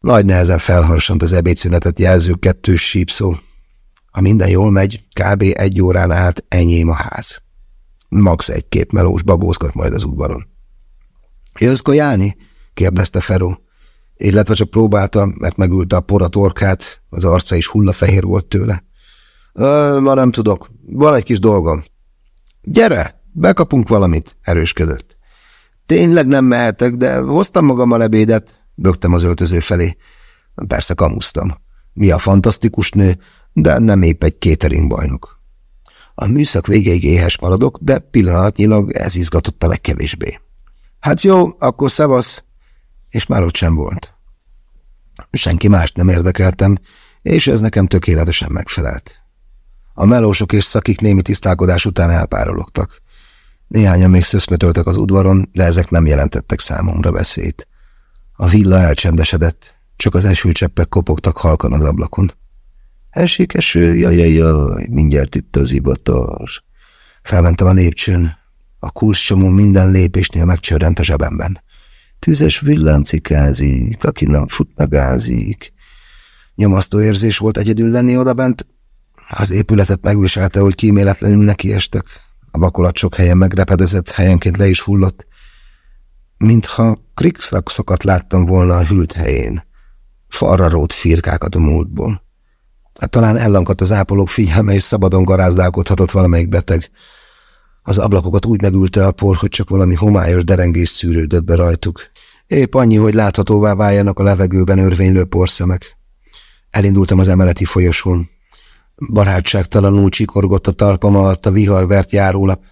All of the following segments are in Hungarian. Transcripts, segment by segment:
Nagy nehezen felharsant az ebédszünetet jelző kettős sípszó. Ha minden jól megy, kb. egy órán át enyém a ház. Max egy-két melós babózgat majd az udvaron. Jössz kajálni? kérdezte Feró. Illetve csak próbálta, mert megülte a pora torkát, az arca is hullafehér volt tőle. Ma nem tudok, van egy kis dolgom. Gyere, bekapunk valamit, erősködött. Tényleg nem mehetek, de hoztam magammal ebédet, bögtem az öltöző felé. Persze kamusztam. Mi a fantasztikus nő, de nem épp egy catering bajnok. A műszak végéig éhes maradok, de pillanatnyilag ez izgatott a legkevésbé. Hát jó, akkor szevasz. És már ott sem volt. Senki mást nem érdekeltem, és ez nekem tökéletesen megfelelt. A melósok és szakik némi tisztálkodás után elpárologtak. Néhányan még szöszmetöltek az udvaron, de ezek nem jelentettek számomra veszélyt. A villa elcsendesedett, csak az esőcseppek kopogtak halkan az ablakon. Esik eső, jaj, jaj, jaj, mindjárt itt az ivatar. Felmentem a lépcsőn. A kulcscsomó minden lépésnél megcsörrent a zsebemben. Tűzes villancikázik, aki nem fut, megázik. Nyomasztó érzés volt egyedül lenni odabent. Az épületet megviselte, hogy kíméletlenül nekiestek. A vakolat sok helyen megrepedezett, helyenként le is hullott. Mintha krikszrakszokat láttam volna a hűlt helyén. Falra firkákat a múltból. Hát talán ellankadt az ápolók figyelme, és szabadon garázdálkodhatott valamelyik beteg. Az ablakokat úgy megülte a por, hogy csak valami homályos derengés szűrődött be rajtuk. Épp annyi, hogy láthatóvá váljanak a levegőben örvénylő porszemek. Elindultam az emeleti folyosón. Barátságtalanul csikorgott a talpam alatt a viharvert járólap.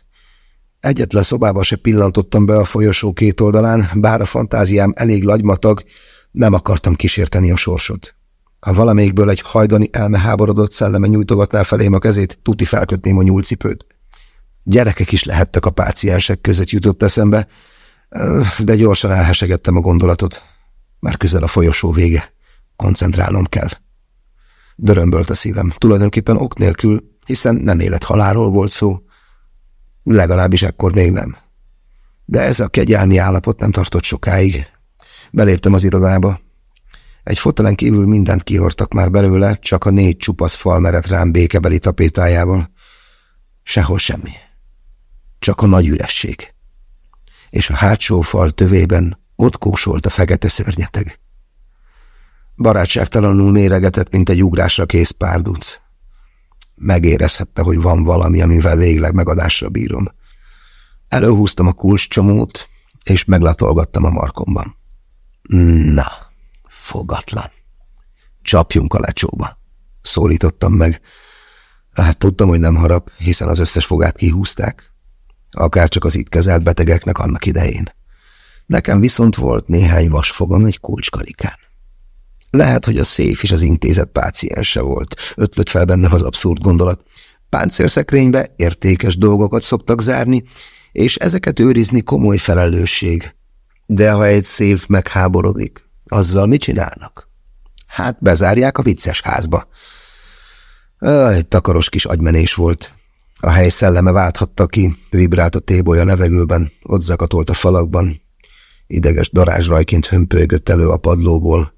Egyetlen szobába se pillantottam be a folyosó két oldalán, bár a fantáziám elég lagymatag, nem akartam kísérteni a sorsot. Ha valamelyikből egy hajdani elmeháborodott szelleme nyújtogatná felém a kezét, tuti felkötném a nyúlcipőt. Gyerekek is lehettek a páciensek között jutott eszembe, de gyorsan elhesegettem a gondolatot. Már közel a folyosó vége. Koncentrálnom kell. Dörömbölt a szívem, tulajdonképpen ok nélkül, hiszen nem élet-halálról volt szó. Legalábbis ekkor még nem. De ez a kegyelmi állapot nem tartott sokáig. Beléptem az irodába. Egy fotelen kívül mindent kihortak már belőle, csak a négy csupasz fal merett rám békebeli tapétájával. Sehol semmi. Csak a nagy üresség. És a hátsó fal tövében ott kósolt a fekete szörnyeteg. Barátságtalanul méregetett, mint egy ugrásra kész párduc. Megérezhette, hogy van valami, amivel végleg megadásra bírom. Előhúztam a kulcscsomót, és meglatolgattam a markomban. Na, fogatlan. Csapjunk a lecsóba. Szólítottam meg. Hát tudtam, hogy nem harap, hiszen az összes fogát kihúzták. Akár csak az itt kezelt betegeknek annak idején. Nekem viszont volt néhány vasfogam egy kulcskarikán. Lehet, hogy a széf is az intézet páciense volt. Ötlött fel bennem az abszurd gondolat. Páncélszekrénybe értékes dolgokat szoktak zárni, és ezeket őrizni komoly felelősség. De ha egy szév megháborodik, azzal mit csinálnak? Hát bezárják a vicces házba. Egy takaros kis agymenés volt. A hely szelleme válthatta ki, vibrált a téboly a levegőben, ott zakatolt a falakban. Ideges darázsrajként hömpölygött elő a padlóból.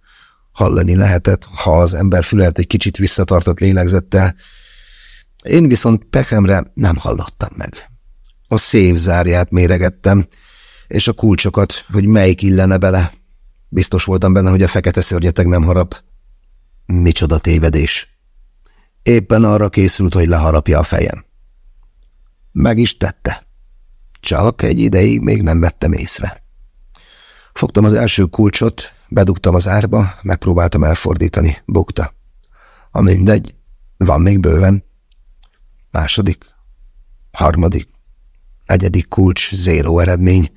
Hallani lehetett, ha az ember fülelt egy kicsit visszatartott lélegzettel. Én viszont pekemre nem hallottam meg. A szév zárját méregettem, és a kulcsokat, hogy melyik illene bele. Biztos voltam benne, hogy a fekete szörnyeteg nem harap. Micsoda tévedés. Éppen arra készült, hogy leharapja a fejem. Meg is tette. Csak egy ideig még nem vettem észre. Fogtam az első kulcsot, bedugtam az árba, megpróbáltam elfordítani. Bukta. A mindegy, van még bőven. Második, harmadik, egyedik kulcs, zéró eredmény.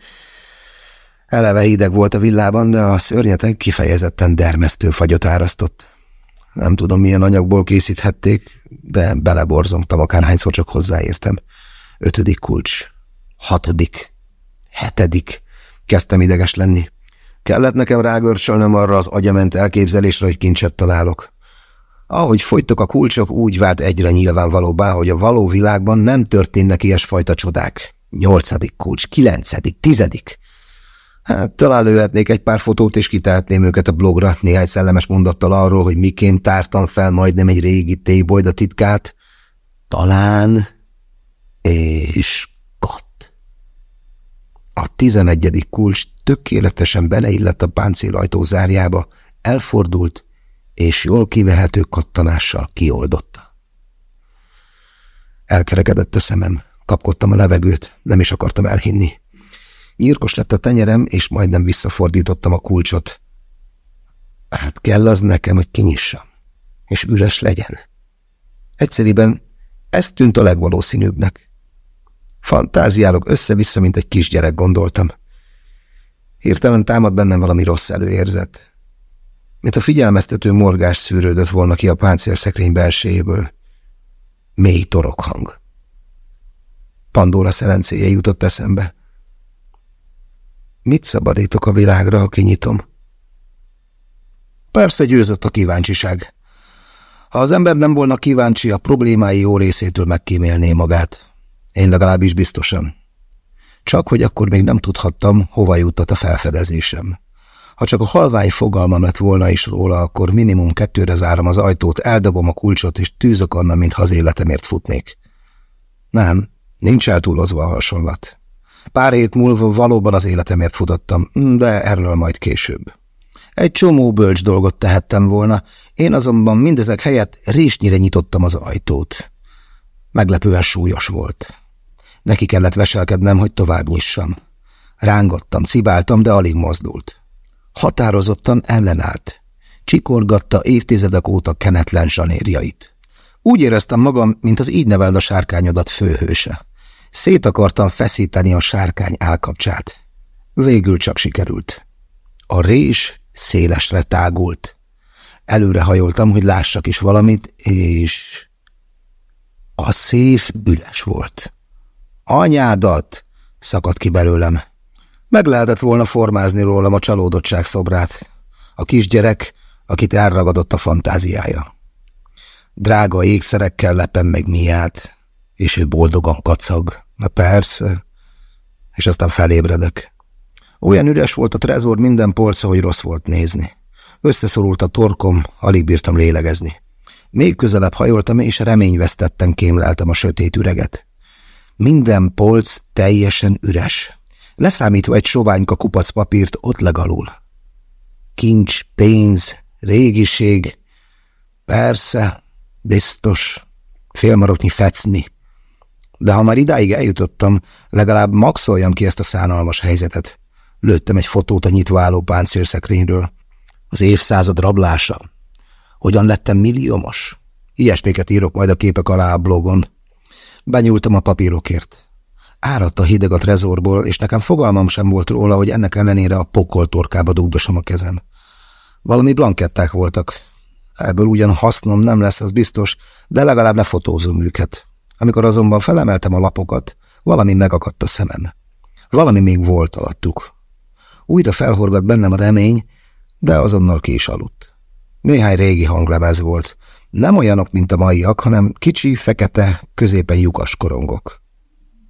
Eleve hideg volt a villában, de a szörnyeteg kifejezetten dermesztő fagyot árasztott. Nem tudom, milyen anyagból készíthették, de beleborzomtam, akárhányszor csak hozzáértem. Ötödik kulcs, hatodik, hetedik. Kezdtem ideges lenni. Kellett nekem rágörcsölnöm arra az agyament elképzelésre, hogy kincset találok. Ahogy folytok a kulcsok, úgy vált egyre nyilvánvalóbbá, hogy a való világban nem történnek ilyesfajta csodák. Nyolcadik kulcs, kilencedik, tizedik. Hát talán lőhetnék egy pár fotót, és kitehetném őket a blogra néhány szellemes mondattal arról, hogy miként tártam fel majdnem egy régi tébolyda titkát. Talán... És. A tizenegyedik kulcs tökéletesen beleillett a páncélajtó zárjába, elfordult, és jól kivehető kattanással kioldotta. Elkerekedett a szemem, kapkodtam a levegőt, nem is akartam elhinni. Nyírkos lett a tenyerem, és majdnem visszafordítottam a kulcsot. Hát kell az nekem, hogy kinyissam, és üres legyen. Egyszerűen ez tűnt a legvalószínűbbnek. Fantáziálok össze-vissza, mint egy kisgyerek, gondoltam. Hirtelen támad bennem valami rossz előérzet. Mint a figyelmeztető morgás szűrődött volna ki a páncélszekrény belsejéből. Mély torokhang. Pandora szerencéje jutott eszembe. Mit szabadítok a világra, ha kinyitom? Persze győzött a kíváncsiság. Ha az ember nem volna kíváncsi, a problémái jó részétől megkímélné magát. Én legalábbis biztosan. Csak hogy akkor még nem tudhattam, hova jutott a felfedezésem. Ha csak a halvány fogalmam lett volna is róla, akkor minimum kettőre zárom az ajtót, eldobom a kulcsot, és tűzök anna, mintha az életemért futnék. Nem, nincs eltúlozva a hasonlat. Pár hét múlva valóban az életemért futottam, de erről majd később. Egy csomó bölcs dolgot tehettem volna, én azonban mindezek helyett résnyire nyitottam az ajtót. Meglepően súlyos volt. Neki kellett veselkednem, hogy tovább nyissam. Rángattam, cibáltam, de alig mozdult. Határozottan ellenállt. Csikorgatta évtizedek óta kenetlen zsanérjait. Úgy éreztem magam, mint az így neveld a sárkányodat főhőse. Szét akartam feszíteni a sárkány állkapcsát. Végül csak sikerült. A rés szélesre tágult. Előre hajoltam, hogy lássak is valamit, és... A széf üles volt. Anyádat! szakadt ki belőlem. Meg lehetett volna formázni rólam a csalódottság szobrát. A kisgyerek, akit elragadott a fantáziája. Drága ékszerekkel lepem meg miát, és ő boldogan kacag. Na persze. És aztán felébredek. Olyan üres volt a trezor minden polca, hogy rossz volt nézni. Összeszorult a torkom, alig bírtam lélegezni. Még közelebb hajoltam, és reményvesztetten kémleltem a sötét üreget. Minden polc teljesen üres. Leszámítva egy soványka kupac papírt ott legalul. Kincs, pénz, régiség. Persze, biztos. Félmaroknyi fecni. De ha már idáig eljutottam, legalább maxoljam ki ezt a szánalmas helyzetet. Lőttem egy fotót a nyitva álló páncélszekrényről. Az évszázad rablása. Hogyan lettem milliómos? Ilyesmiket írok majd a képek alá a blogon. Benyúltam a papírokért. Áradt a hideg a trezorból, és nekem fogalmam sem volt róla, hogy ennek ellenére a pokol torkába dugdosom a kezem. Valami blanketták voltak. Ebből ugyan hasznom nem lesz, az biztos, de legalább lefotózom őket. Amikor azonban felemeltem a lapokat, valami megakadt a szemem. Valami még volt alattuk. Újra felhorgat bennem a remény, de azonnal ki is aludt. Néhány régi hanglemez volt. Nem olyanok, mint a maiak, hanem kicsi, fekete, középen lyukas korongok.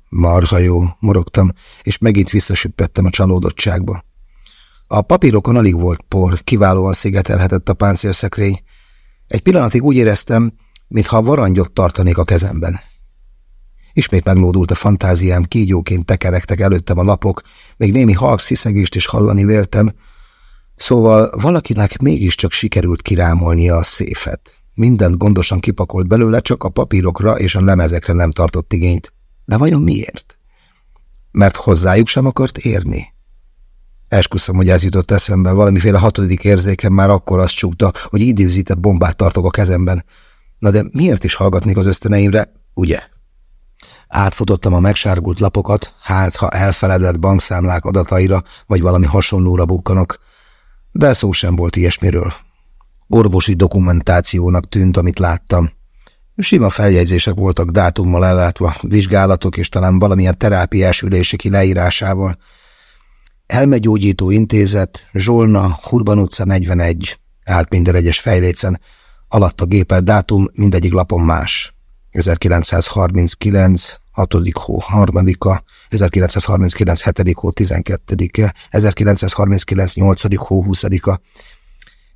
Marha jó, morogtam, és megint visszasüppettem a csalódottságba. A papírokon alig volt por, kiválóan szigetelhetett a páncélszekrény. Egy pillanatig úgy éreztem, mintha varangyot tartanék a kezemben. Ismét meglódult a fantáziám, kígyóként tekerektek előttem a lapok, még némi halk sziszegést is hallani véltem, szóval valakinek mégiscsak sikerült kirámolnia a széfet. Mindent gondosan kipakolt belőle, csak a papírokra és a lemezekre nem tartott igényt. De vajon miért? Mert hozzájuk sem akart érni? Esküszöm, hogy ez jutott eszembe, valamiféle hatodik érzékem már akkor azt csukta, hogy időzített bombát tartok a kezemben. Na de miért is hallgatnék az ösztöneimre, ugye? Átfutottam a megsárgult lapokat, hát ha elfeledett bankszámlák adataira, vagy valami hasonlóra bukkanok, de szó sem volt ilyesmiről. Orvosi dokumentációnak tűnt, amit láttam. Sima feljegyzések voltak dátummal ellátva, vizsgálatok és talán valamilyen terápiás üléseki leírásával. Elmegyógyító intézet, Zsolna, Hurban utca 41, állt minden egyes fejlécen, alatt a gépelt dátum mindegyik lapon más. 1939, 6. hó 3-a, 1939. 7. hó 12-e, 1939. 8. hó 20-a.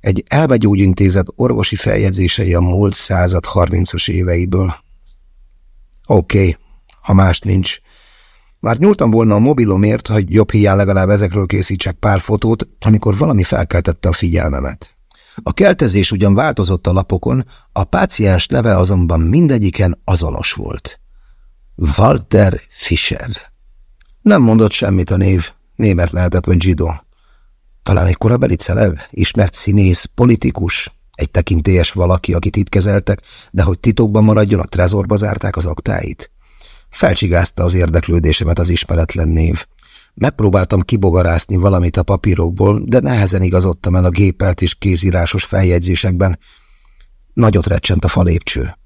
Egy elmegyógyintézet orvosi feljegyzései a múlt század 30-as éveiből. Oké, okay, ha más nincs. Már nyúltam volna a mobilomért, hogy jobb hiány legalább ezekről készítsek pár fotót, amikor valami felkeltette a figyelmemet. A keltezés ugyan változott a lapokon, a páciens neve azonban mindegyiken azonos volt. Walter Fischer. Nem mondott semmit a név, német lehetett vagy zsidó. Talán egy korabeli celev, ismert színész, politikus, egy tekintélyes valaki, akit itt kezeltek, de hogy titokban maradjon, a trezorba zárták az aktáit. Felcsigázta az érdeklődésemet az ismeretlen név. Megpróbáltam kibogarászni valamit a papírokból, de nehezen igazodtam el a gépelt és kézírásos feljegyzésekben. Nagyot recsent a falépcső.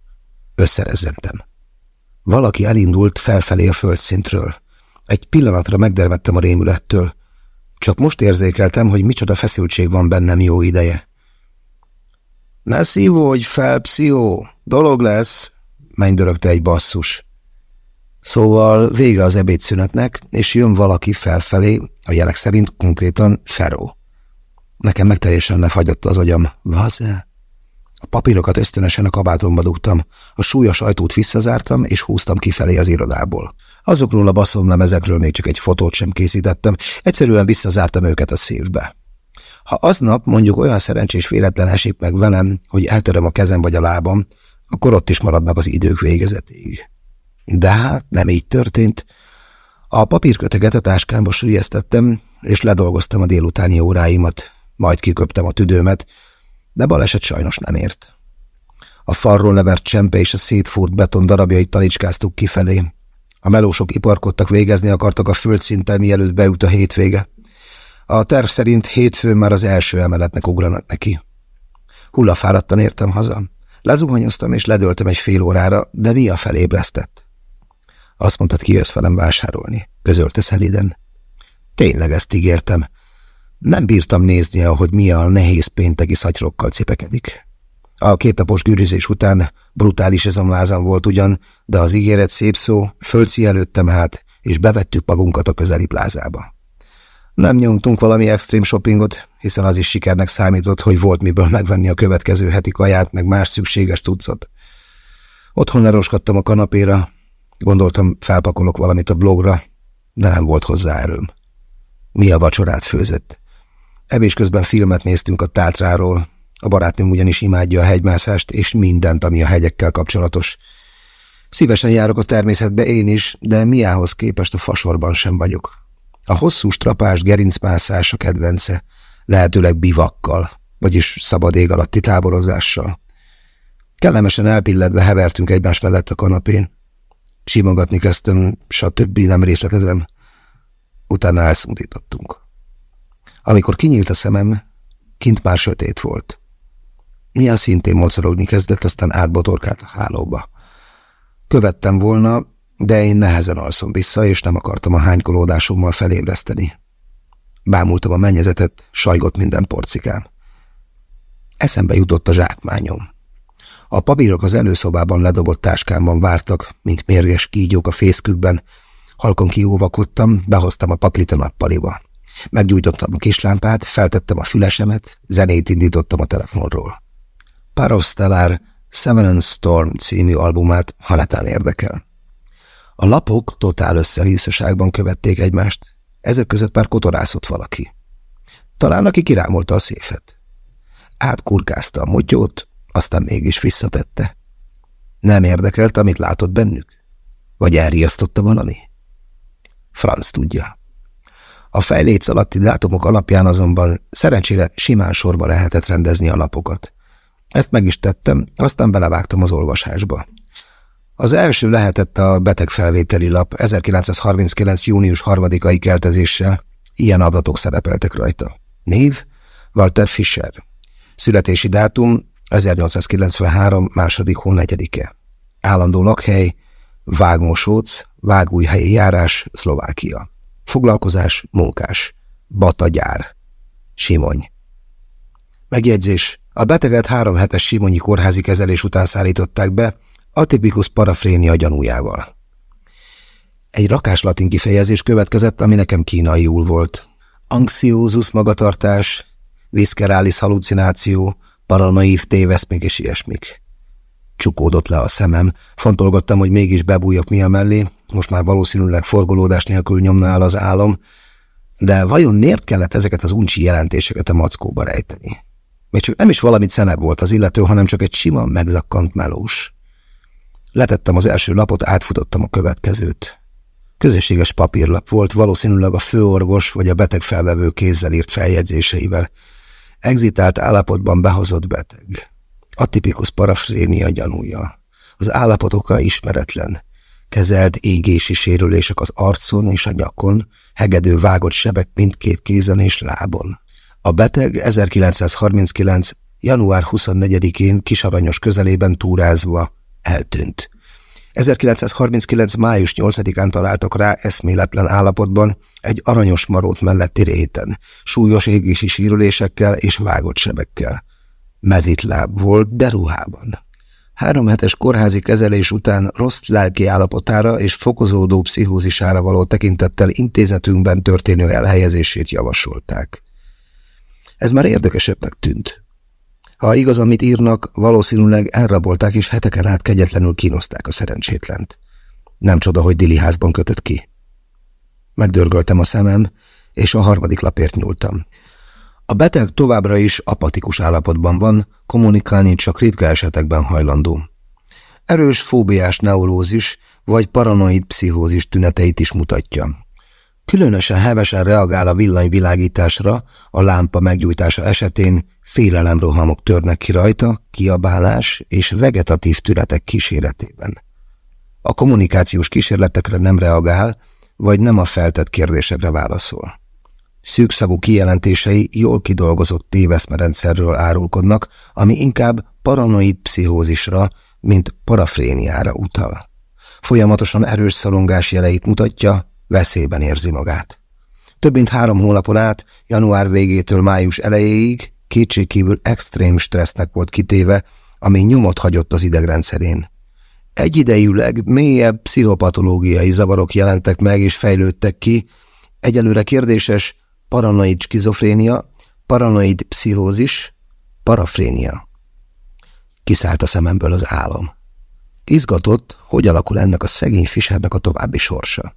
Összerezzentem. Valaki elindult felfelé a földszintről. Egy pillanatra megdermettem a rémülettől. Csak most érzékeltem, hogy micsoda feszültség van bennem jó ideje. Ne szívódj fel, pszichó! Dolog lesz! mennydörögte egy basszus. Szóval vége az ebédszünetnek, és jön valaki felfelé, a jelek szerint konkrétan Feró. Nekem meg teljesen lefagyott az agyam. Vaze? A papírokat ösztönösen a kabátomba dugtam, a súlyos ajtót visszazártam, és húztam kifelé az irodából. Azokról a baszomlemezekről még csak egy fotót sem készítettem, egyszerűen visszazártam őket a szívbe. Ha aznap mondjuk olyan szerencsés véletlen esik meg velem, hogy eltöröm a kezem vagy a lábam, akkor ott is maradnak az idők végezetéig. De hát nem így történt. A papírköteget a táskámba sülyeztettem, és ledolgoztam a délutáni óráimat, majd kiköptem a tüdőmet, de baleset sajnos nem ért. A falról levert csempe és a szétfúrt beton darabjait talicskáztuk kifelé. A melósok iparkodtak végezni akartak a földszinten, mielőtt beült a hétvége. A terv szerint hétfőn már az első emeletnek ugranak neki. Hullafáradtan értem haza. Lezuhanyoztam és ledöltem egy fél órára, de mi a felébresztett? Azt mondtad, jössz velem vásárolni, közölte szeliden. Tényleg ezt ígértem. Nem bírtam nézni, ahogy mi a nehéz pénteki szatyrokkal cipekedik. A kétnapos gűrizés után brutális ezomlázam volt ugyan, de az ígéret szép szó, fölci előttem hát, és bevettük magunkat a közeli plázába. Nem nyomtunk valami extrém shoppingot, hiszen az is sikernek számított, hogy volt miből megvenni a következő heti kaját, meg más szükséges cuccot. Otthon leroskadtam a kanapéra, gondoltam felpakolok valamit a blogra, de nem volt hozzá erőm. Mi a vacsorát főzött? Evés közben filmet néztünk a tátráról, a barátnőm ugyanis imádja a hegymászást és mindent, ami a hegyekkel kapcsolatos. Szívesen járok a természetbe én is, de miához képest a fasorban sem vagyok. A hosszú strapás gerincmászás a kedvence, lehetőleg bivakkal, vagyis szabad ég alatti táborozással. Kellemesen elpilledve hevertünk egymás mellett a kanapén. Simogatni kezdtem, stb. nem részletezem. Utána elszundítottunk. Amikor kinyílt a szemem, kint már sötét volt. Mia szintén mocorogni kezdett, aztán átbotorkált a hálóba. Követtem volna, de én nehezen alszom vissza, és nem akartam a hánykolódásommal felébreszteni. Bámultam a mennyezetet, sajgott minden porcikám. Eszembe jutott a zsákmányom. A papírok az előszobában ledobott táskámban vártak, mint mérges kígyók a fészkükben. Halkon kióvakodtam, behoztam a paklit a nappaliba. Meggyújtottam a kislámpát, feltettem a fülesemet, zenét indítottam a telefonról. Parov Stellar Seven Storm című albumát, ha érdekel. A lapok totál összevisszaságban követték egymást, ezek között már kotorászott valaki. Talán aki kirámolta a széfet. Átkurkázta a motyót, aztán mégis visszatette. Nem érdekelt, amit látott bennük? Vagy elriasztotta valami? Franz tudja. A fejléc alatti dátumok alapján azonban szerencsére simán sorba lehetett rendezni a lapokat. Ezt meg is tettem, aztán belevágtam az olvasásba. Az első lehetett a betegfelvételi lap 1939. június 3-ai keltezéssel. Ilyen adatok szerepeltek rajta. Név? Walter Fischer. Születési dátum 1893. második hó negyedike. Állandó lakhely Vágmosóc, Vágújhelyi járás, Szlovákia. Foglalkozás, munkás. Batagyár. Simony. Megjegyzés. A beteget három hetes simonyi kórházi kezelés után szállították be, atipikus parafrénia gyanújával. Egy rakás latin kifejezés következett, ami nekem kínaiul volt. Anxiózus magatartás, viszkerális halucináció, paranoív téveszmék és ilyesmik. Csukódott le a szemem, fontolgattam, hogy mégis bebújjak mi a mellé, most már valószínűleg forgolódás nélkül nyomna el az álom, de vajon miért kellett ezeket az uncsi jelentéseket a mackóba rejteni? Még csak nem is valamit szenebb volt az illető, hanem csak egy sima, megzakkant melós. Letettem az első lapot, átfutottam a következőt. Közösséges papírlap volt, valószínűleg a főorvos vagy a beteg felvevő kézzel írt feljegyzéseivel. Exitált állapotban behozott beteg. Atipikus parafrénia gyanúja. Az állapot oka ismeretlen. Kezelt égési sérülések az arcon és a nyakon, hegedő vágott sebek mindkét kézen és lábon. A beteg 1939. január 24-én kisaranyos közelében túrázva eltűnt. 1939. május 8-án találtak rá eszméletlen állapotban egy aranyos marót melletti réten, súlyos égési sírülésekkel és vágott sebekkel. Mezitláb volt, de ruhában. Három hetes kórházi kezelés után rossz lelki állapotára és fokozódó pszichózisára való tekintettel intézetünkben történő elhelyezését javasolták. Ez már érdekesebbnek tűnt. Ha igaz, amit írnak, valószínűleg elrabolták és heteken át kegyetlenül kínozták a szerencsétlent. Nem csoda, hogy Dili házban kötött ki. Megdörgöltem a szemem, és a harmadik lapért nyúltam. A beteg továbbra is apatikus állapotban van, kommunikálni csak ritka esetekben hajlandó. Erős fóbiás neurózis vagy paranoid pszichózis tüneteit is mutatja. Különösen hevesen reagál a villanyvilágításra, a lámpa meggyújtása esetén félelemrohamok törnek ki rajta, kiabálás és vegetatív tünetek kíséretében. A kommunikációs kísérletekre nem reagál, vagy nem a feltett kérdésekre válaszol. Szűkszavú kijelentései jól kidolgozott téveszmerendszerről árulkodnak, ami inkább paranoid pszichózisra, mint parafréniára utal. Folyamatosan erős szorongás jeleit mutatja, veszélyben érzi magát. Több mint három hónapon át, január végétől május elejéig kétségkívül extrém stressznek volt kitéve, ami nyomot hagyott az idegrendszerén. Egyidejűleg mélyebb pszichopatológiai zavarok jelentek meg és fejlődtek ki, egyelőre kérdéses paranoid skizofrénia, paranoid pszichózis, parafrénia. Kiszállt a szememből az álom. Izgatott, hogy alakul ennek a szegény Fischernek a további sorsa.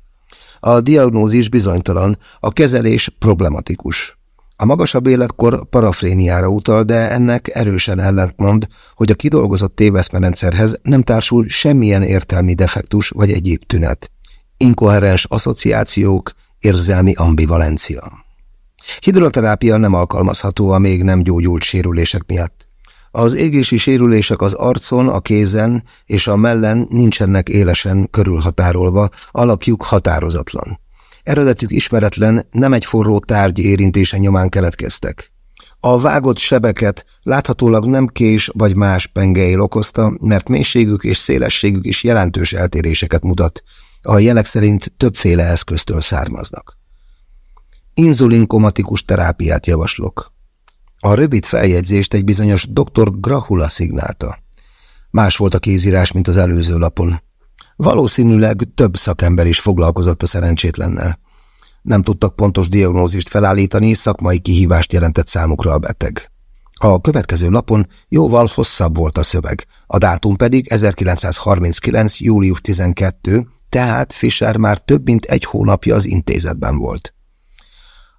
A diagnózis bizonytalan, a kezelés problematikus. A magasabb életkor parafréniára utal, de ennek erősen ellentmond, hogy a kidolgozott téveszmerendszerhez nem társul semmilyen értelmi defektus vagy egyéb tünet. Inkoherens asszociációk, érzelmi ambivalencia. Hidroterápia nem alkalmazható a még nem gyógyult sérülések miatt. Az égési sérülések az arcon, a kézen és a mellen nincsenek élesen körülhatárolva, alakjuk határozatlan. Eredetük ismeretlen, nem egy forró tárgy érintése nyomán keletkeztek. A vágott sebeket láthatólag nem kés vagy más pengeil okozta, mert mélységük és szélességük is jelentős eltéréseket mutat. A jelek szerint többféle eszköztől származnak. Inzulinkomatikus terápiát javaslok. A rövid feljegyzést egy bizonyos dr. Grahula szignálta. Más volt a kézírás, mint az előző lapon. Valószínűleg több szakember is foglalkozott a szerencsétlennel. Nem tudtak pontos diagnózist felállítani, szakmai kihívást jelentett számukra a beteg. A következő lapon jóval hosszabb volt a szöveg, a dátum pedig 1939. július 12, tehát Fischer már több mint egy hónapja az intézetben volt.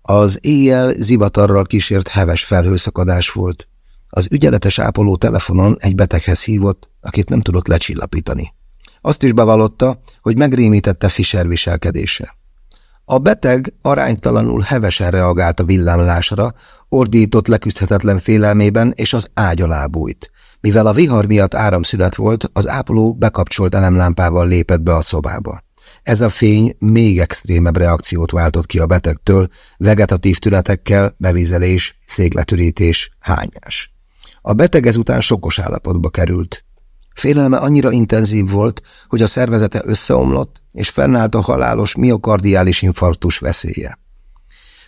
Az éjjel zivatarral kísért heves felhőszakadás volt. Az ügyeletes ápoló telefonon egy beteghez hívott, akit nem tudott lecsillapítani. Azt is bevallotta, hogy megrémítette Fischer viselkedése. A beteg aránytalanul hevesen reagált a villámlásra, ordított leküzdhetetlen félelmében, és az ágy alá bújt. Mivel a vihar miatt áramszünet volt, az ápoló bekapcsolt elemlámpával lépett be a szobába. Ez a fény még extrémebb reakciót váltott ki a betegtől, vegetatív tünetekkel, bevizelés, szégletürítés, hányás. A beteg ezután sokos állapotba került. Félelme annyira intenzív volt, hogy a szervezete összeomlott, és fennállt a halálos miokardiális infarktus veszélye.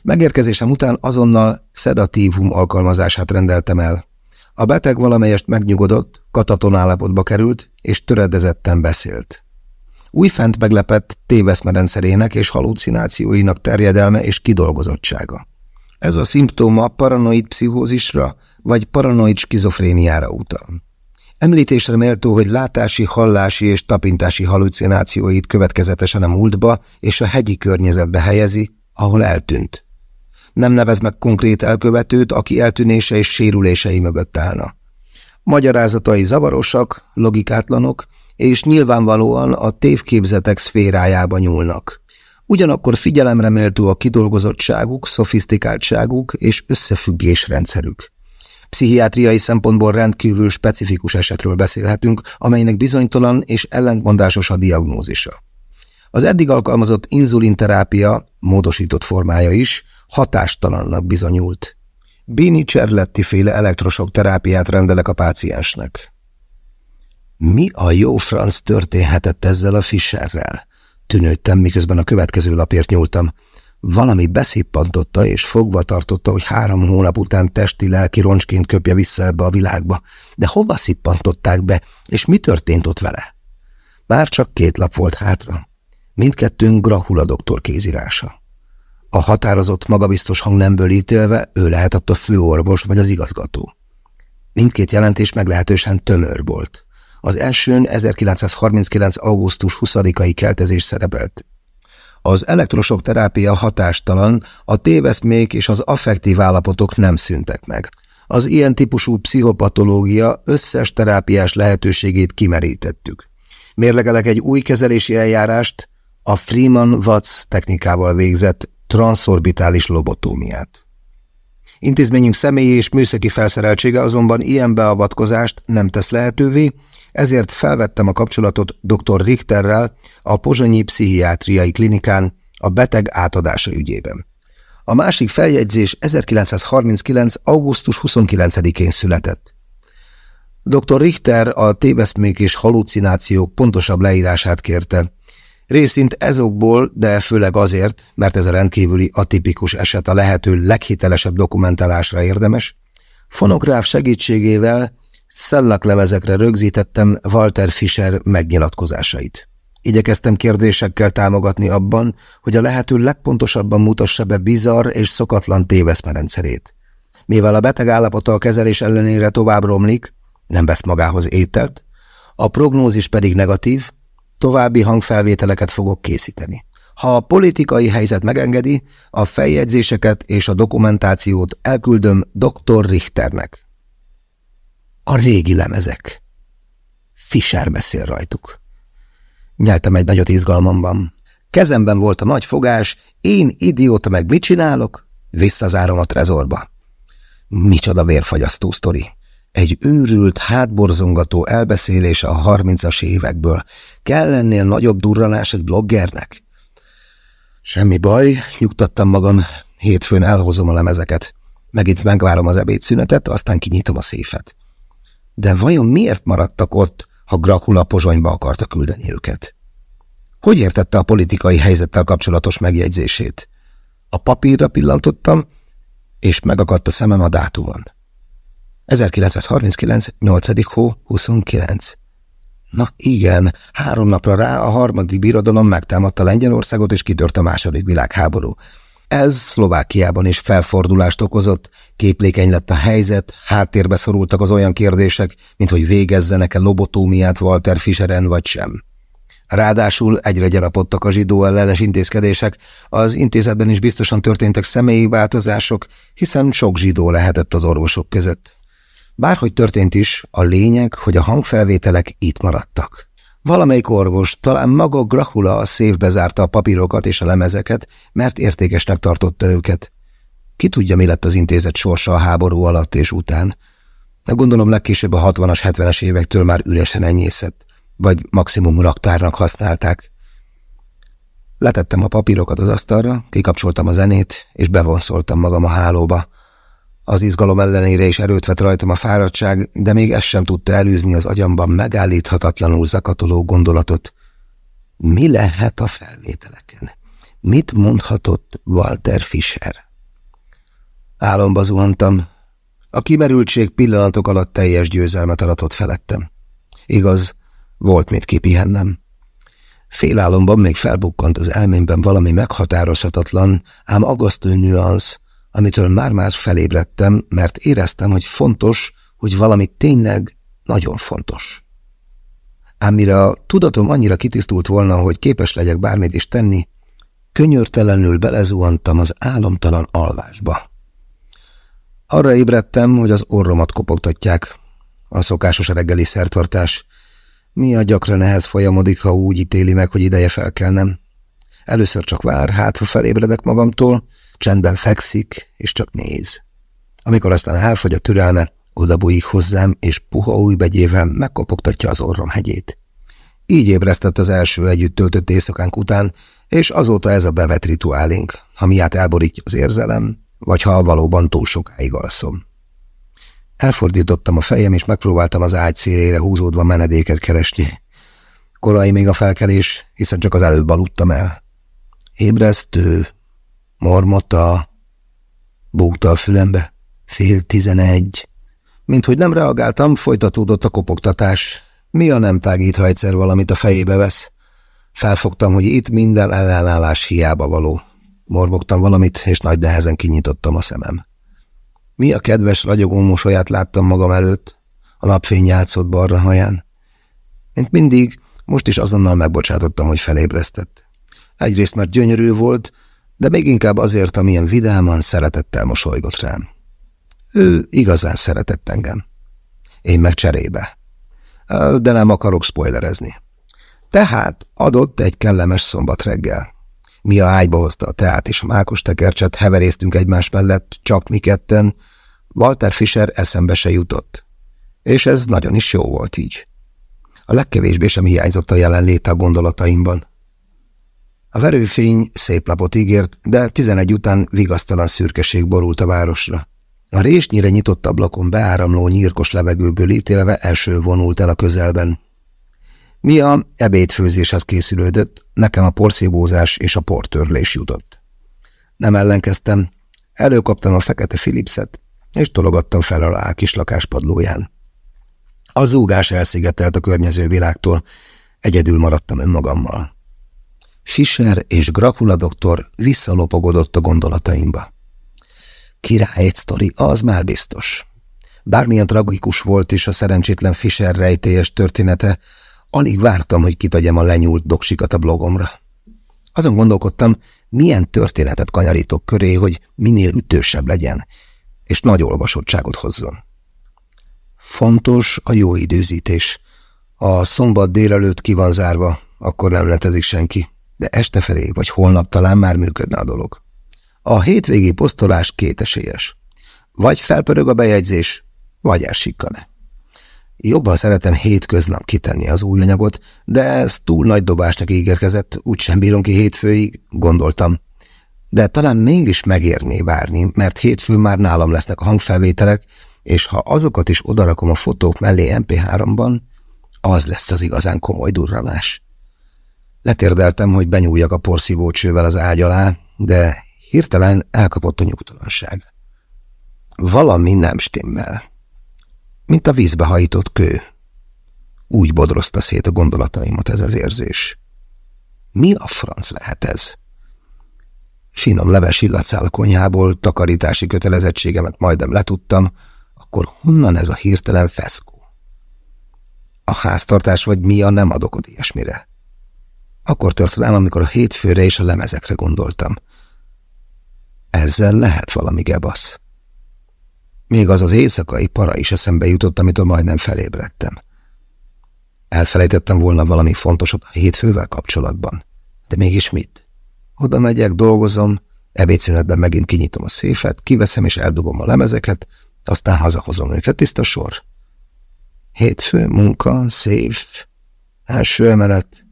Megérkezésem után azonnal szedatívum alkalmazását rendeltem el. A beteg valamelyest megnyugodott, kataton állapotba került, és töredezetten beszélt. Újfent meglepett téveszmerendszerének és halucinációinak terjedelme és kidolgozottsága. Ez a szimptóma paranoid pszichózisra vagy paranoid skizofréniára utal. Említésre méltó, hogy látási, hallási és tapintási halucinációit következetesen a múltba és a hegyi környezetbe helyezi, ahol eltűnt. Nem nevez meg konkrét elkövetőt, aki eltűnése és sérülései mögött állna. Magyarázatai zavarosak, logikátlanok, és nyilvánvalóan a tévképzetek szférájába nyúlnak. Ugyanakkor figyelemre méltó a kidolgozottságuk, szofisztikáltságuk és összefüggésrendszerük. Pszichiátriai szempontból rendkívül specifikus esetről beszélhetünk, amelynek bizonytalan és ellentmondásos a diagnózisa. Az eddig alkalmazott inzulinterápia, módosított formája is, hatástalannak bizonyult. Bini Cserletti féle elektrosok terápiát rendelek a páciensnek. Mi a jó franc történhetett ezzel a Fischerrel? Tűnődtem, miközben a következő lapért nyúltam. Valami beszippantotta és fogva tartotta, hogy három hónap után testi-lelki roncsként köpje vissza ebbe a világba. De hova szippantották be, és mi történt ott vele? Már csak két lap volt hátra. Mindkettőnk Grahula doktor kézírása. A határozott, magabiztos hangnemből ítélve ő lehetett a főorvos vagy az igazgató. Mindkét jelentés meglehetősen tömör volt. Az elsőn 1939. augusztus 20-ai keltezés szerepelt. Az elektrosok terápia hatástalan, a téveszmék és az affektív állapotok nem szüntek meg. Az ilyen típusú pszichopatológia összes terápiás lehetőségét kimerítettük. Mérlegelek egy új kezelési eljárást, a Freeman-Watts technikával végzett transzorbitális lobotómiát. Intézményünk személyi és műszaki felszereltsége azonban ilyen beavatkozást nem tesz lehetővé, ezért felvettem a kapcsolatot dr. Richterrel a Pozsonyi Pszichiátriai Klinikán a beteg átadása ügyében. A másik feljegyzés 1939. augusztus 29-én született. Dr. Richter a téveszmék és halucinációk pontosabb leírását kérte, Részint ezokból, de főleg azért, mert ez a rendkívüli atipikus eset a lehető leghitelesebb dokumentálásra érdemes, fonográf segítségével szellaklemezekre rögzítettem Walter Fischer megnyilatkozásait. Igyekeztem kérdésekkel támogatni abban, hogy a lehető legpontosabban mutassa be bizarr és szokatlan téveszmerendszerét. Mivel a beteg állapota a kezelés ellenére tovább romlik, nem vesz magához ételt, a prognózis pedig negatív, További hangfelvételeket fogok készíteni. Ha a politikai helyzet megengedi, a feljegyzéseket és a dokumentációt elküldöm dr. Richternek. A régi lemezek. Fischer beszél rajtuk. Nyeltem egy nagyot izgalmamban. Kezemben volt a nagy fogás, én idióta meg mit csinálok? Visszazárom a trezorba. Micsoda vérfagyasztó sztori. Egy őrült, hátborzongató elbeszélés a harmincas évekből. Kell ennél nagyobb durranás egy bloggernek? Semmi baj, nyugtattam magam, hétfőn elhozom a lemezeket. Megint megvárom az ebédszünetet, aztán kinyitom a széfet. De vajon miért maradtak ott, ha Grakula pozsonyba akarta küldeni őket? Hogy értette a politikai helyzettel kapcsolatos megjegyzését? A papírra pillantottam, és megakadt a szemem a dátumon. 1939. 8. hó 29. Na igen, három napra rá a harmadik birodalom megtámadta Lengyelországot és kitört a második világháború. Ez Szlovákiában is felfordulást okozott, képlékeny lett a helyzet, háttérbe szorultak az olyan kérdések, mint hogy végezzenek-e lobotómiát Walter Fischeren vagy sem. Ráadásul egyre gyarapodtak a zsidó ellenes intézkedések, az intézetben is biztosan történtek személyi változások, hiszen sok zsidó lehetett az orvosok között. Bárhogy történt is, a lényeg, hogy a hangfelvételek itt maradtak. Valamelyik orvos, talán maga Grahula a szévbe zárta a papírokat és a lemezeket, mert értékesnek tartotta őket. Ki tudja, mi lett az intézet sorsa a háború alatt és után. De gondolom legkésőbb a 60-as, 70-es évektől már üresen enyészett, vagy maximum raktárnak használták. Letettem a papírokat az asztalra, kikapcsoltam a zenét, és bevonszoltam magam a hálóba. Az izgalom ellenére is erőt vett rajtam a fáradtság, de még ez sem tudta elűzni az agyamban megállíthatatlanul zakatoló gondolatot. Mi lehet a felvételeken? Mit mondhatott Walter Fischer? Álomba zuhantam. A kimerültség pillanatok alatt teljes győzelmet aratott felettem. Igaz, volt mit kipihennem. Félálomban még felbukkant az elmémben valami meghatározhatatlan, ám agasztó nüansz, amitől már-már felébredtem, mert éreztem, hogy fontos, hogy valami tényleg nagyon fontos. Ám mire a tudatom annyira kitisztult volna, hogy képes legyek bármit is tenni, könyörtelenül belezuhantam az álomtalan alvásba. Arra ébredtem, hogy az orromat kopogtatják. A szokásos reggeli szertartás. Mi a gyakran ehhez folyamodik, ha úgy ítéli meg, hogy ideje felkelnem. Először csak vár, hát ha felébredek magamtól, csendben fekszik, és csak néz. Amikor aztán elfogy a türelme, odabújik hozzám, és puha új begyével megkopogtatja az orrom hegyét. Így ébresztett az első együtt töltött éjszakánk után, és azóta ez a bevett rituálink, ha miát elborítja az érzelem, vagy ha valóban túl sokáig alszom. Elfordítottam a fejem, és megpróbáltam az ágy szélére húzódva menedéket keresni. Korai még a felkelés, hiszen csak az előbb aludtam el. Ébresztő, mormota, búgta a fülembe, fél tizenegy. Mint hogy nem reagáltam, folytatódott a kopogtatás. Mi a nem tágít, ha egyszer valamit a fejébe vesz? Felfogtam, hogy itt minden ellenállás hiába való. Mormogtam valamit, és nagy nehezen kinyitottam a szemem. Mi a kedves, ragyogó mosolyát láttam magam előtt, a napfény játszott barra haján. Mint mindig, most is azonnal megbocsátottam, hogy felébresztett. Egyrészt, mert gyönyörű volt, de még inkább azért, amilyen vidáman, szeretettel mosolygott rám. Ő igazán szeretett engem. Én meg cserébe. De nem akarok spoilerezni. Tehát adott egy kellemes szombat reggel. Mi a ágyba hozta a teát és a mákos tekercset, heveréztünk egymás mellett, csak mi ketten. Walter Fischer eszembe se jutott. És ez nagyon is jó volt így. A legkevésbé sem hiányzott a jelenléte a gondolataimban. A verőfény szép lapot ígért, de tizenegy után vigasztalan szürkeség borult a városra. A résnyire nyitott ablakon beáramló nyírkos levegőből ítélve első vonult el a közelben. Mia ebédfőzéshez készülődött, nekem a porszívózás és a portörlés jutott. Nem ellenkeztem, előkaptam a fekete Philipset, és tologattam fel alá a kis lakáspadlóján. A zúgás elszigetelt a környező világtól, egyedül maradtam önmagammal. Fischer és Grakula doktor visszalopogodott a gondolataimba. Király egy sztori, az már biztos. Bármilyen tragikus volt is a szerencsétlen Fischer rejtélyes története, Alig vártam, hogy kitagyam a lenyúlt doksikat a blogomra. Azon gondolkodtam, milyen történetet kanyarítok köré, hogy minél ütősebb legyen, és nagy olvasottságot hozzon. Fontos a jó időzítés. A szombat délelőtt ki van zárva, akkor nem letezik senki, de este felé vagy holnap talán már működne a dolog. A hétvégi posztolás kétesélyes. Vagy felpörög a bejegyzés, vagy elsikkad. Jobban szeretem hétköznap kitenni az új anyagot, de ez túl nagy dobásnak ígérkezett, úgysem bírom ki hétfőig, gondoltam. De talán mégis megérné várni, mert hétfő már nálam lesznek a hangfelvételek, és ha azokat is odarakom a fotók mellé MP3-ban, az lesz az igazán komoly durranás. Letérdeltem, hogy benyúljak a porszívócsővel az ágy alá, de hirtelen elkapott a nyugtalanság. Valami nem stimmel mint a vízbe hajított kő. Úgy bodrozta szét a gondolataimat ez az érzés. Mi a franc lehet ez? Finom leves illatszál a konyhából, takarítási kötelezettségemet majdnem letudtam, akkor honnan ez a hirtelen feszkó? A háztartás vagy mi a nem adok ilyesmire? Akkor tört rám, amikor a hétfőre és a lemezekre gondoltam. Ezzel lehet valami gebasz. Még az az éjszakai para is eszembe jutott, amitől majdnem felébredtem. Elfelejtettem volna valami fontosat a hétfővel kapcsolatban. De mégis mit? Oda megyek, dolgozom, ebédszünetben megint kinyitom a széfet, kiveszem és eldugom a lemezeket, aztán hazahozom őket, tiszta sor. Hétfő, munka, széf, első emelet.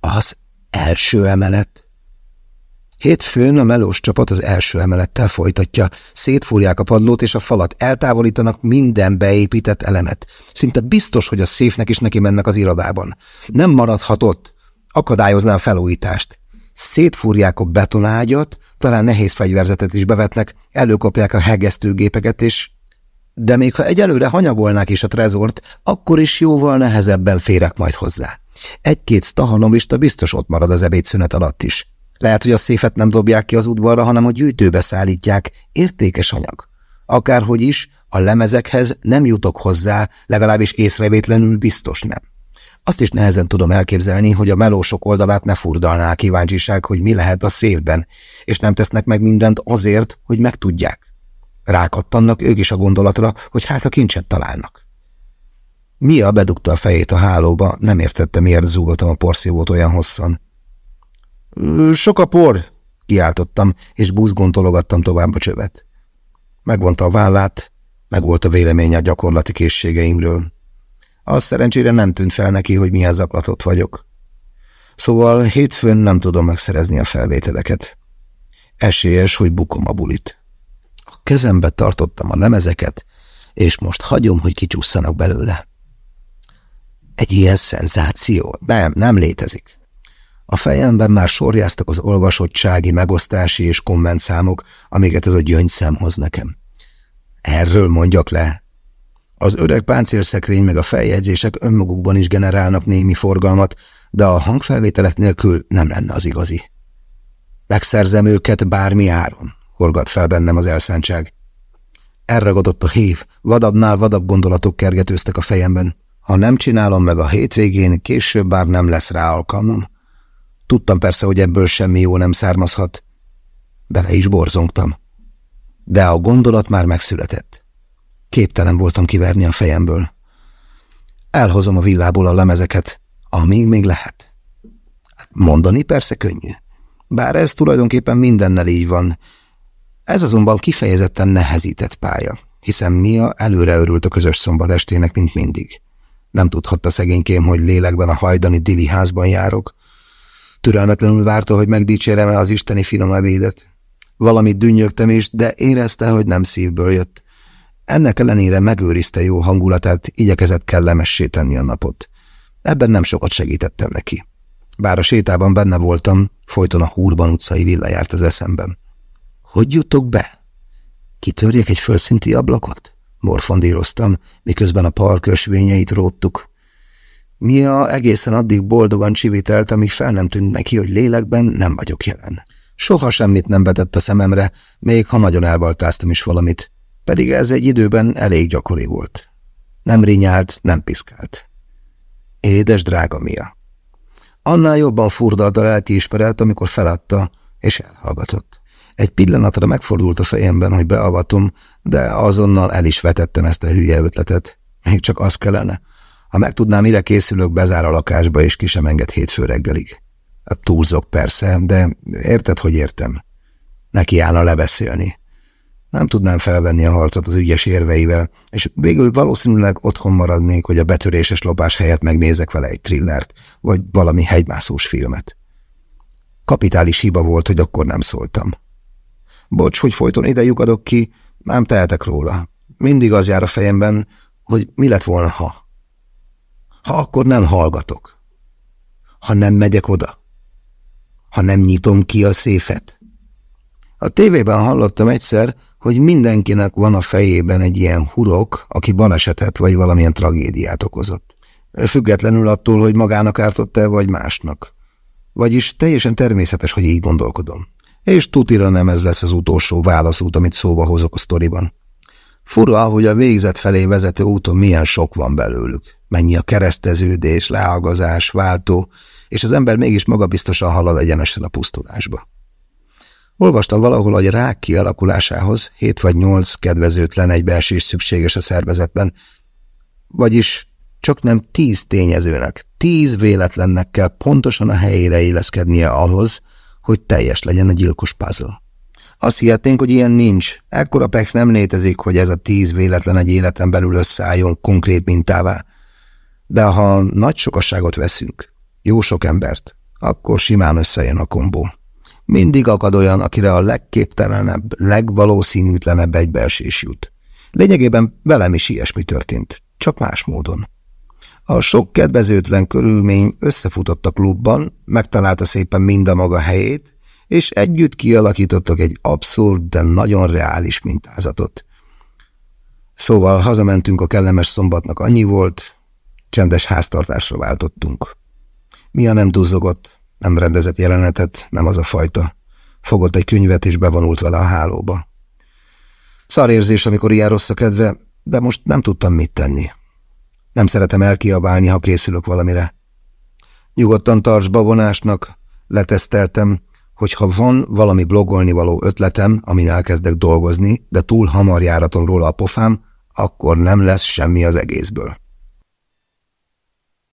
Az első emelet? Hétfőn a melós csapat az első emelettel folytatja. Szétfúrják a padlót és a falat, eltávolítanak minden beépített elemet. Szinte biztos, hogy a széfnek is neki mennek az irodában. Nem maradhatott. Akadályoznám felújítást. Szétfúrják a betonágyat, talán nehéz fegyverzetet is bevetnek, előkapják a hegesztőgépeket, és... De még ha egyelőre hanyagolnák is a trezort, akkor is jóval nehezebben férek majd hozzá. Egy-két stahanomista biztos ott marad az ebédszünet alatt is. Lehet, hogy a széfet nem dobják ki az udvarra, hanem a gyűjtőbe szállítják. Értékes anyag. Akárhogy is, a lemezekhez nem jutok hozzá, legalábbis észrevétlenül biztos nem. Azt is nehezen tudom elképzelni, hogy a melósok oldalát ne furdalná a kíváncsiság, hogy mi lehet a szévben, és nem tesznek meg mindent azért, hogy megtudják. Rákattannak ők is a gondolatra, hogy hát a kincset találnak. Mia bedugta a fejét a hálóba, nem értette, miért zúgottam a porszívót olyan hosszan. Sok a por, kiáltottam, és búzgontologattam tovább a csövet. Megvonta a vállát, meg volt a véleménye a gyakorlati készségeimről. Az szerencsére nem tűnt fel neki, hogy milyen zaklatott vagyok. Szóval hétfőn nem tudom megszerezni a felvételeket. Esélyes, hogy bukom a bulit. A kezembe tartottam a lemezeket, és most hagyom, hogy kicsusszanak belőle. Egy ilyen szenzáció? Nem, nem létezik. A fejemben már sorjáztak az olvasottsági, megosztási és kommentszámok, amiket ez a gyöngyszem hoz nekem. Erről mondjak le. Az öreg páncélszekrény meg a feljegyzések önmagukban is generálnak némi forgalmat, de a hangfelvételek nélkül nem lenne az igazi. Megszerzem őket bármi áron, horgat fel bennem az elszántság. Elragadott a hív, vadabbnál vadabb gondolatok kergetőztek a fejemben. Ha nem csinálom meg a hétvégén, később bár nem lesz rá alkalmam. Tudtam persze, hogy ebből semmi jó nem származhat. Bele is borzongtam. De a gondolat már megszületett. Képtelen voltam kiverni a fejemből. Elhozom a villából a lemezeket, amíg még lehet. Hát mondani persze könnyű. Bár ez tulajdonképpen mindennel így van. Ez azonban kifejezetten nehezített pálya, hiszen Mia előre örült a közös szombat estének, mint mindig. Nem tudhatta szegénykém, hogy lélekben a hajdani Dili házban járok. Türelmetlenül várta, hogy megdicsérem-e az isteni finom ebédet. Valamit dünnyögtem is, de érezte, hogy nem szívből jött. Ennek ellenére megőrizte jó hangulatát, igyekezett kellemessé tenni a napot. Ebben nem sokat segítettem neki. Bár a sétában benne voltam, folyton a Húrban utcai villa járt az eszemben. Hogy jutok be? Kitörjek egy földszinti ablakot? Morfondíroztam, miközben a park ösvényeit róttuk. Mia egészen addig boldogan csivitelt, amíg fel nem tűnt neki, hogy lélekben nem vagyok jelen. Soha semmit nem vetett a szememre, még ha nagyon elbaltáztam is valamit, pedig ez egy időben elég gyakori volt. Nem rinyált, nem piszkált. Édes drága Mia. Annál jobban furdalt a lelkiismeret, amikor feladta, és elhallgatott. Egy pillanatra megfordult a fejemben, hogy beavatom, de azonnal el is vetettem ezt a hülye ötletet. Még csak az kellene. Ha megtudnám, mire készülök, bezár a lakásba, és ki sem enged hétfő reggelig. Túlzok persze, de érted, hogy értem. Neki állna lebeszélni. Nem tudnám felvenni a harcot az ügyes érveivel, és végül valószínűleg otthon maradnék, hogy a betöréses lopás helyett megnézek vele egy thrillert, vagy valami hegymászós filmet. Kapitális hiba volt, hogy akkor nem szóltam. Bocs, hogy folyton ide lyukadok ki, nem tehetek róla. Mindig az jár a fejemben, hogy mi lett volna, ha. Ha akkor nem hallgatok. Ha nem megyek oda. Ha nem nyitom ki a széfet. A tévében hallottam egyszer, hogy mindenkinek van a fejében egy ilyen hurok, aki balesetet vagy valamilyen tragédiát okozott. Függetlenül attól, hogy magának ártott-e, vagy másnak. Vagyis teljesen természetes, hogy így gondolkodom. És tutira nem ez lesz az utolsó válaszút, amit szóba hozok a sztoriban. Fura, hogy a végzet felé vezető úton milyen sok van belőlük. Mennyi a kereszteződés, leágazás, váltó, és az ember mégis magabiztosan halad egyenesen a pusztulásba. Olvastam valahol, hogy rák kialakulásához hét vagy nyolc kedvezőtlen egybeesés szükséges a szervezetben, vagyis csak nem tíz tényezőnek, tíz véletlennek kell pontosan a helyére éleszkednie ahhoz, hogy teljes legyen a gyilkos puzzle. Azt hihetnénk, hogy ilyen nincs. Ekkora pek nem létezik, hogy ez a tíz véletlen egy életen belül összeálljon konkrét mintává. De ha nagy sokasságot veszünk, jó sok embert, akkor simán összejön a kombó. Mindig akad olyan, akire a legképtelenebb, legvalószínűtlenebb egybeesés jut. Lényegében velem is ilyesmi történt, csak más módon. A sok kedvezőtlen körülmény összefutott a klubban, megtalálta szépen mind a maga helyét, és együtt kialakítottak egy abszurd, de nagyon reális mintázatot. Szóval hazamentünk a kellemes szombatnak annyi volt, csendes háztartásra váltottunk. Mia nem duzzogott, nem rendezett jelenetet, nem az a fajta. Fogott egy könyvet és bevonult vele a hálóba. Szarérzés, amikor ilyen rossz a kedve, de most nem tudtam mit tenni. Nem szeretem elkiabálni, ha készülök valamire. Nyugodtan tarts babonásnak, leteszteltem, hogy ha van valami blogolni való ötletem, amin elkezdek dolgozni, de túl hamar járatom róla a pofám, akkor nem lesz semmi az egészből.